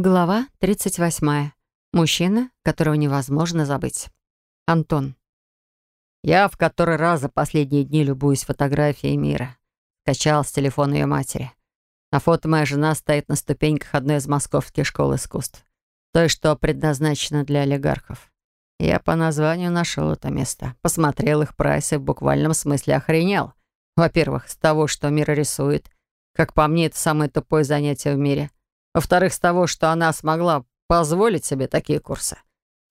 Глава 38. Мужчина, которого невозможно забыть. Антон. Я в который раз за последние дни любуюсь фотографией мира. Скачал с телефона ее матери. На фото моя жена стоит на ступеньках одной из московских школ искусств. Той, что предназначена для олигархов. Я по названию нашел это место. Посмотрел их прайсы в буквальном смысле охренел. Во-первых, с того, что мир рисует. Как по мне, это самое тупое занятие в мире. Во-вторых, с того, что она смогла позволить себе такие курсы.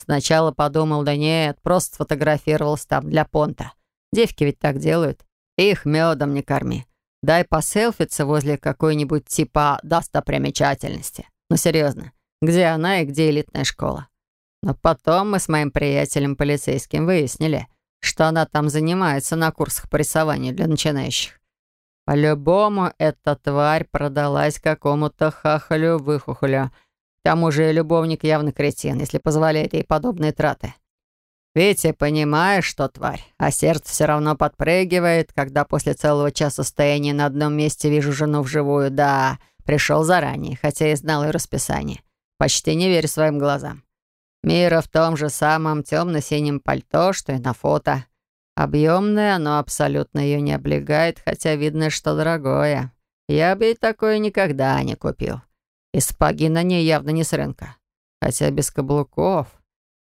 Сначала подумал, да нет, просто сфотографировался там для понта. Девки ведь так делают. Их медом не корми. Дай поселфиться возле какой-нибудь типа достопримечательности. Ну, серьезно, где она и где элитная школа? Но потом мы с моим приятелем полицейским выяснили, что она там занимается на курсах по рисованию для начинающих. По-любому эта тварь продалась какому-то хахалю-выхухолю. К тому же любовник явно кретин, если позволяет ей подобные траты. Витя, понимаешь, что тварь, а сердце все равно подпрыгивает, когда после целого часа стояния на одном месте вижу жену вживую. Да, пришел заранее, хотя и знал ее расписание. Почти не верю своим глазам. Мира в том же самом темно-синем пальто, что и на фото — Объемное, но абсолютно ее не облегает, хотя видно, что дорогое. Я бы и такое никогда не купил. И сапоги на ней явно не с рынка. Хотя без каблуков.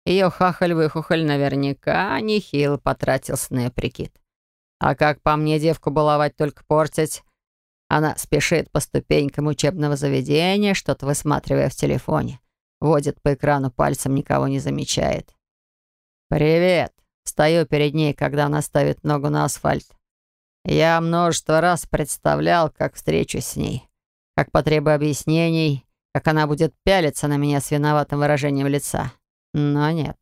Ее хахаль-выхухоль наверняка нехил потратился на прикид. А как по мне девку баловать только портить? Она спешит по ступенькам учебного заведения, что-то высматривая в телефоне. Водит по экрану пальцем, никого не замечает. «Привет!» Стою перед ней, когда она ставит ногу на асфальт. Я множество раз представлял, как встречусь с ней, как потребую объяснений, как она будет пялиться на меня с виноватым выражением лица. Но нет.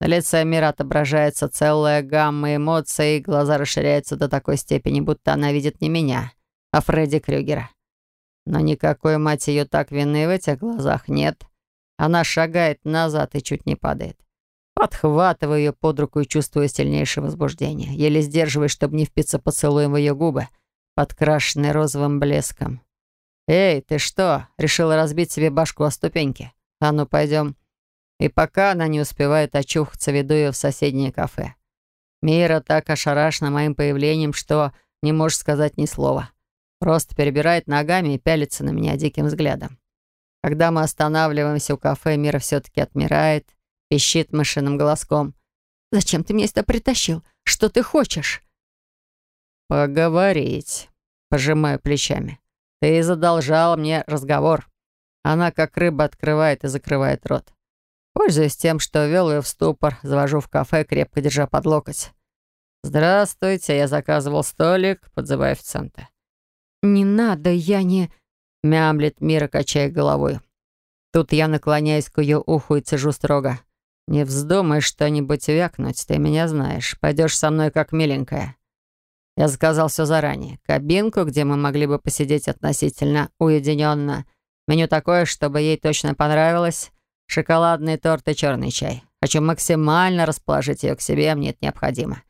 На лице Мира отображается целая гамма эмоций, глаза расширяются до такой степени, будто она видит не меня, а Фредди Крюгера. Но никакой, мать ее, так вины в этих глазах нет. Она шагает назад и чуть не падает. Подхватываю ее под руку и чувствую сильнейшее возбуждение, еле сдерживаясь, чтобы не впиться поцелуем в ее губы, подкрашенные розовым блеском. «Эй, ты что, решила разбить себе башку о ступеньке? А ну, пойдем». И пока она не успевает очухаться, веду ее в соседнее кафе. Мира так ошарашена моим появлением, что не может сказать ни слова. Просто перебирает ногами и пялится на меня диким взглядом. Когда мы останавливаемся у кафе, Мира все-таки отмирает, пищит мышиным голоском. «Зачем ты меня сюда притащил? Что ты хочешь?» «Поговорить», — пожимаю плечами. «Ты задолжал мне разговор». Она как рыба открывает и закрывает рот. Пользуясь тем, что вел ее в ступор, завожу в кафе, крепко держа под локоть. «Здравствуйте, я заказывал столик», — подзываю официанта. «Не надо, я не...» — мямлет Мира, качая головой. Тут я наклоняюсь к ее уху и цежу строго. «Не вздумай что-нибудь вякнуть, ты меня знаешь. Пойдешь со мной как миленькая». Я заказал все заранее. Кабинку, где мы могли бы посидеть относительно уединенно. Меню такое, чтобы ей точно понравилось. Шоколадный торт и черный чай. Хочу максимально расположить ее к себе, мне это необходимо.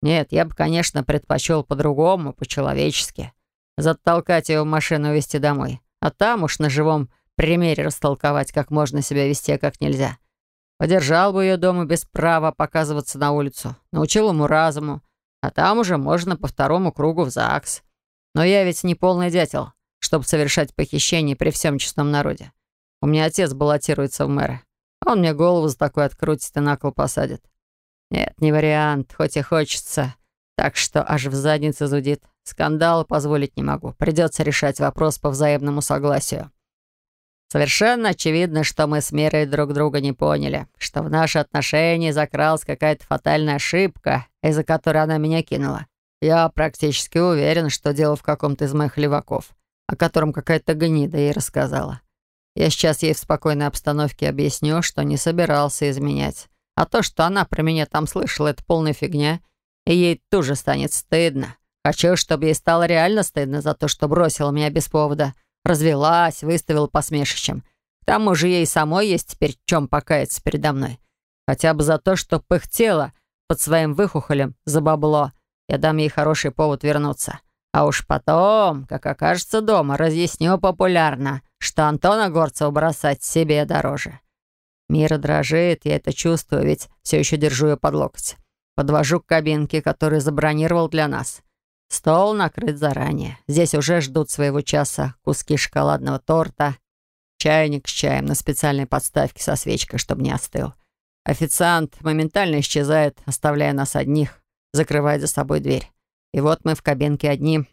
Нет, я бы, конечно, предпочел по-другому, по-человечески. Затолкать ее в машину и везти домой. А там уж на живом примере растолковать, как можно себя вести, а как нельзя. Подержал бы ее дома без права показываться на улицу. Научил ему разуму. А там уже можно по второму кругу в ЗАГС. Но я ведь не полный дятел, чтобы совершать похищение при всем честном народе. У меня отец баллотируется в мэры. Он мне голову за такой открутит и на кол посадит. Нет, не вариант, хоть и хочется. Так что аж в заднице зудит. Скандала позволить не могу. Придется решать вопрос по взаимному согласию. Совершенно очевидно, что мы с Мирой друг друга не поняли, что в наши отношения закралась какая-то фатальная ошибка, из-за которой она меня кинула. Я практически уверен, что дело в каком-то из моих леваков, о котором какая-то гнида ей рассказала. Я сейчас ей в спокойной обстановке объясню, что не собирался изменять. А то, что она про меня там слышала, это полная фигня, и ей тоже станет стыдно. Хочу, чтобы ей стало реально стыдно за то, что бросила меня без повода, Развелась, выставила посмешищем. К тому же ей самой есть теперь чем покаяться передо мной. Хотя бы за то, что пыхтела под своим выхухолем за бабло. Я дам ей хороший повод вернуться. А уж потом, как окажется дома, разъясню популярно, что Антона Горцева бросать себе дороже. Мира дрожит, я это чувствую, ведь все еще держу ее под локоть. Подвожу к кабинке, которую забронировал для нас. Стол накрыт заранее. Здесь уже ждут своего часа куски шоколадного торта, чайник с чаем на специальной подставке со свечкой, чтобы не остыл. Официант моментально исчезает, оставляя нас одних, закрывает за собой дверь. И вот мы в кабинке одни.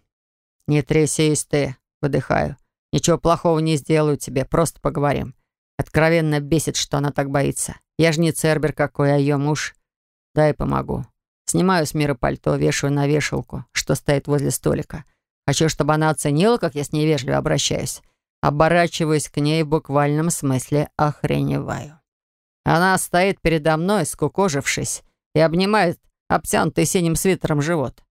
«Не трясись ты», — выдыхаю. «Ничего плохого не сделаю тебе, просто поговорим». Откровенно бесит, что она так боится. Я же не Цербер какой, а ее муж. Дай помогу. Снимаю с мира пальто, вешаю на вешалку, что стоит возле столика. Хочу, чтобы она оценила, как я с ней вежливо обращаюсь. Оборачиваюсь к ней в буквальном смысле охреневаю. Она стоит передо мной, скукожившись, и обнимает обтянутый синим свитером живот.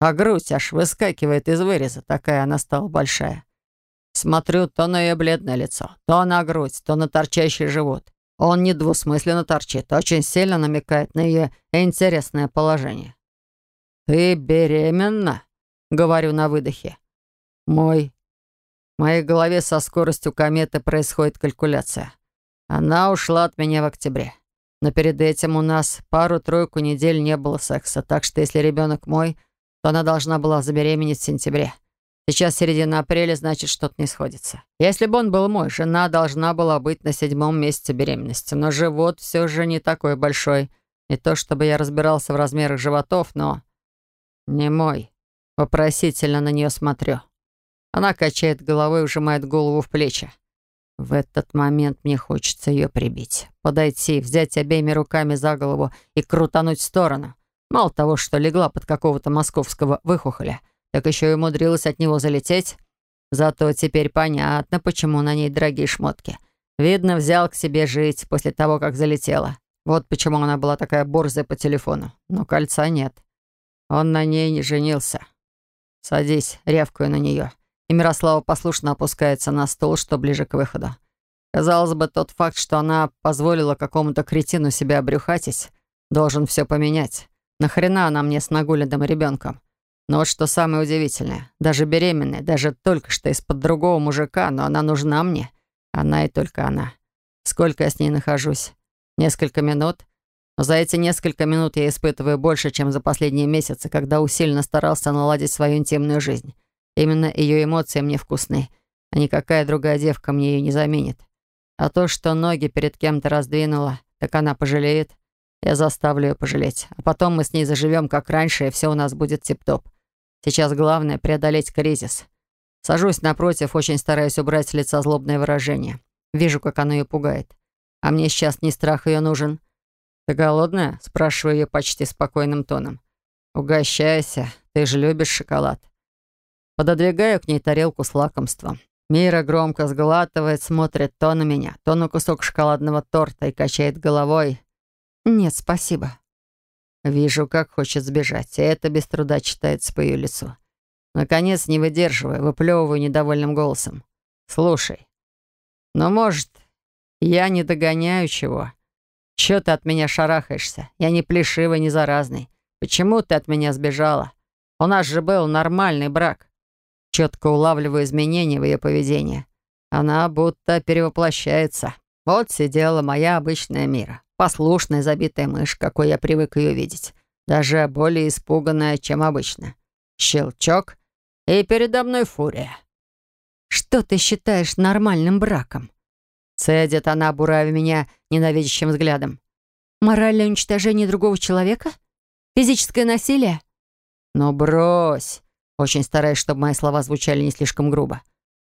А грудь аж выскакивает из выреза, такая она стала большая. Смотрю то на ее бледное лицо, то на грудь, то на торчащий живот. Он недвусмысленно торчит, очень сильно намекает на ее интересное положение. «Ты беременна?» — говорю на выдохе. «Мой...» В моей голове со скоростью кометы происходит калькуляция. Она ушла от меня в октябре. Но перед этим у нас пару-тройку недель не было секса, так что если ребенок мой, то она должна была забеременеть в сентябре. Сейчас середина апреля, значит, что-то не сходится. Если бы он был мой, жена должна была быть на седьмом месяце беременности. Но живот все же не такой большой. Не то чтобы я разбирался в размерах животов, но... Не мой. Вопросительно на нее смотрю. Она качает головой и ужимает голову в плечи. В этот момент мне хочется ее прибить. Подойти, взять обеими руками за голову и крутануть в сторону. Мало того, что легла под какого-то московского выхухоля — так еще и умудрилась от него залететь. Зато теперь понятно, почему на ней дорогие шмотки. Видно, взял к себе жить после того, как залетела. Вот почему она была такая борзая по телефону. Но кольца нет. Он на ней не женился. «Садись», — рявкаю на нее. И Мирослава послушно опускается на стол, что ближе к выходу. Казалось бы, тот факт, что она позволила какому-то кретину себя обрюхатить, должен все поменять. Нахрена она мне с нагуленным ребенком? Но вот что самое удивительное, даже беременная, даже только что из-под другого мужика, но она нужна мне. Она и только она. Сколько я с ней нахожусь? Несколько минут? Но за эти несколько минут я испытываю больше, чем за последние месяцы, когда усиленно старался наладить свою интимную жизнь. Именно ее эмоции мне вкусны, а никакая другая девка мне ее не заменит. А то, что ноги перед кем-то раздвинула, так она пожалеет. Я заставлю ее пожалеть. А потом мы с ней заживем, как раньше, и все у нас будет тип-топ. Сейчас главное — преодолеть кризис. Сажусь напротив, очень стараюсь убрать с лица злобное выражение. Вижу, как оно ее пугает. А мне сейчас не страх ее нужен. «Ты голодная?» — спрашиваю ее почти спокойным тоном. «Угощайся, ты же любишь шоколад». Пододвигаю к ней тарелку с лакомством. Мира громко сглатывает, смотрит то на меня, то на кусок шоколадного торта и качает головой. «Нет, спасибо». Вижу, как хочет сбежать, и это без труда читается по ее лицу. Наконец, не выдерживая, выплевываю недовольным голосом. «Слушай, но, может, я не догоняю чего? Чего ты от меня шарахаешься? Я не плешивый, не заразный. Почему ты от меня сбежала? У нас же был нормальный брак». Четко улавливаю изменения в ее поведении. Она будто перевоплощается. Вот сидела моя обычная мира. Послушная, забитая мышь, какой я привык ее видеть. Даже более испуганная, чем обычно. Щелчок, и передо мной фурия. «Что ты считаешь нормальным браком?» Цедит она, буравя меня ненавидящим взглядом. «Моральное уничтожение другого человека? Физическое насилие?» «Ну брось!» Очень стараюсь, чтобы мои слова звучали не слишком грубо.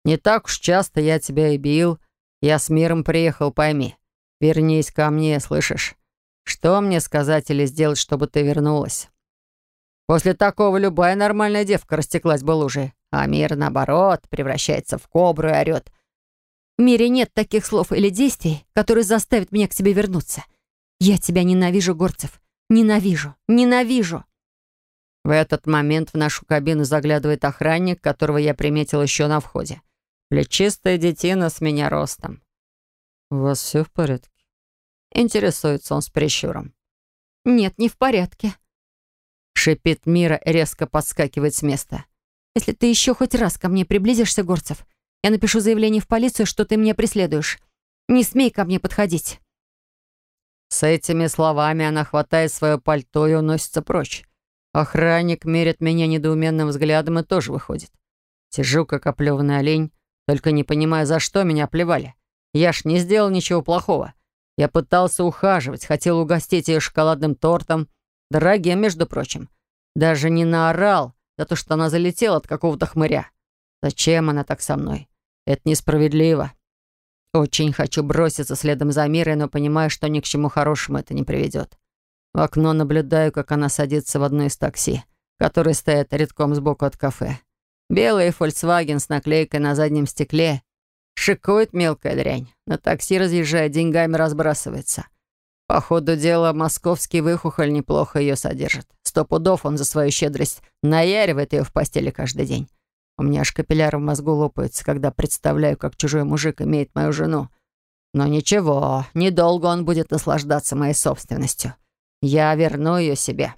«Не так уж часто я тебя и бил. Я с миром приехал, пойми. Вернись ко мне, слышишь? Что мне сказать или сделать, чтобы ты вернулась? После такого любая нормальная девка растеклась бы лужей, а мир, наоборот, превращается в кобру и орёт. В мире нет таких слов или действий, которые заставят меня к тебе вернуться. Я тебя ненавижу, Горцев. Ненавижу, ненавижу. В этот момент в нашу кабину заглядывает охранник, которого я приметил еще на входе. Плечистая детина с меня ростом. «У вас все в порядке?» Интересуется он с прищуром. «Нет, не в порядке», — шипит Мира, резко подскакивает с места. «Если ты еще хоть раз ко мне приблизишься, Горцев, Я напишу заявление в полицию, что ты меня преследуешь. Не смей ко мне подходить». С этими словами она хватает свое пальто и уносится прочь. Охранник мерит меня недоуменным взглядом и тоже выходит. Сижу, как оплеванный олень, только не понимаю, за что меня плевали. Я ж не сделал ничего плохого. Я пытался ухаживать, хотел угостить ее шоколадным тортом, дорогим, между прочим. Даже не наорал за то, что она залетела от какого-то хмыря. Зачем она так со мной? Это несправедливо. Очень хочу броситься следом за Мирой, но понимаю, что ни к чему хорошему это не приведет. В окно наблюдаю, как она садится в одно из такси, которые стоят редком сбоку от кафе. Белый Volkswagen с наклейкой на заднем стекле. Шикует мелкая дрянь. На такси разъезжает, деньгами разбрасывается. По ходу дела, московский выхухоль неплохо ее содержит. Сто пудов он за свою щедрость наяривает ее в постели каждый день. У меня аж капилляры в мозгу лопаются, когда представляю, как чужой мужик имеет мою жену. Но ничего, недолго он будет наслаждаться моей собственностью. Я верну ее себе.